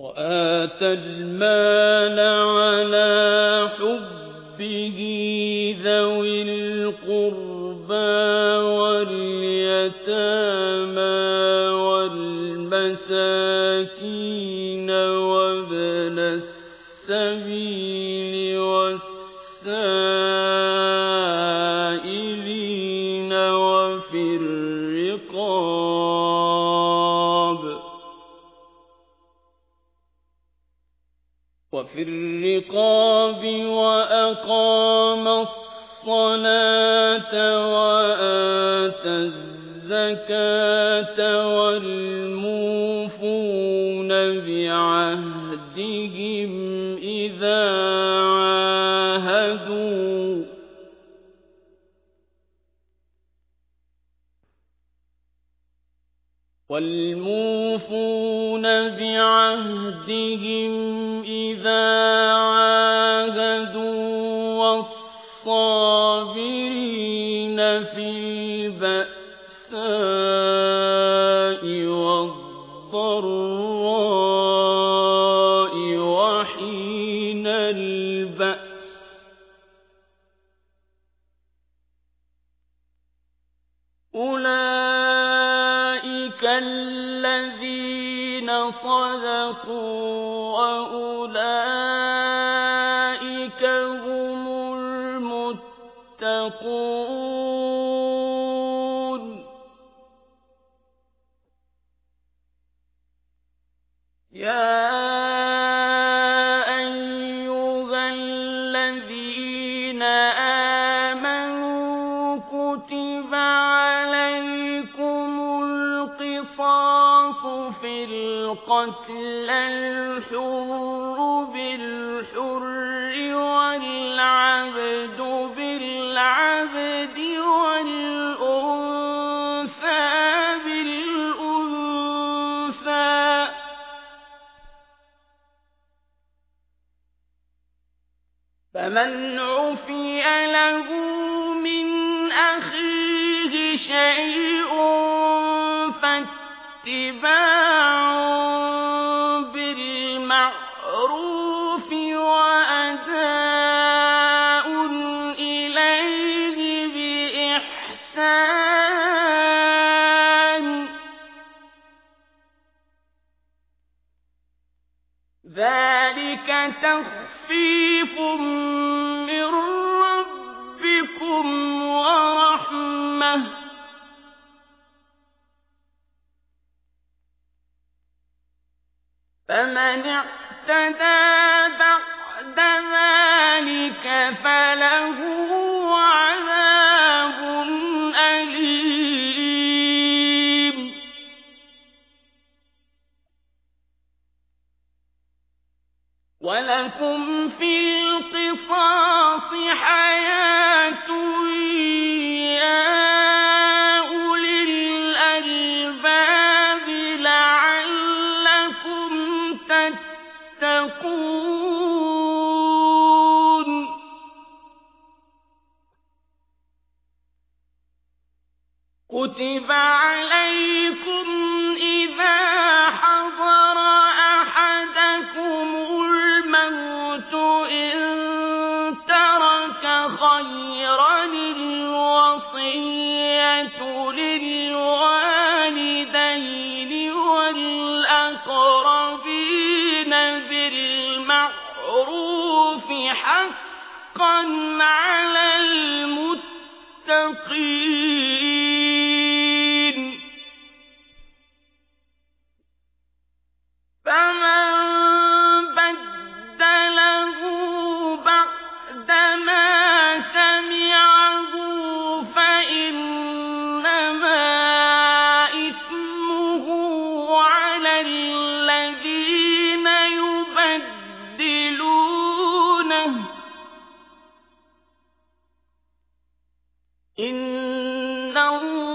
وآتى المال على حبه وفي الرقاب وأقام الصلاة وآتى الزكاة والموفون بعهدهم إذا عاهدوا. والموفون بعهدهم عاهدوا والصابرين في البأساء والضراء وحين البأس أولئك الذين صدقوا وأولئك هم المتقون. يا أيها الذين آمنوا القصاص في القتل الحر بالحر والعبد بالعبد والأنثى بالأنثى. فمن عفي له من أخيه شيء فاتباع بالمعروف وأداء إليه بإحسان. ذلك تخفيف من ربكم ورحمة. فمن اعتدى بعد ذلك فله عذاب أليم. ولكم في تتقون حقا على المتقين. فمن عِندَهُ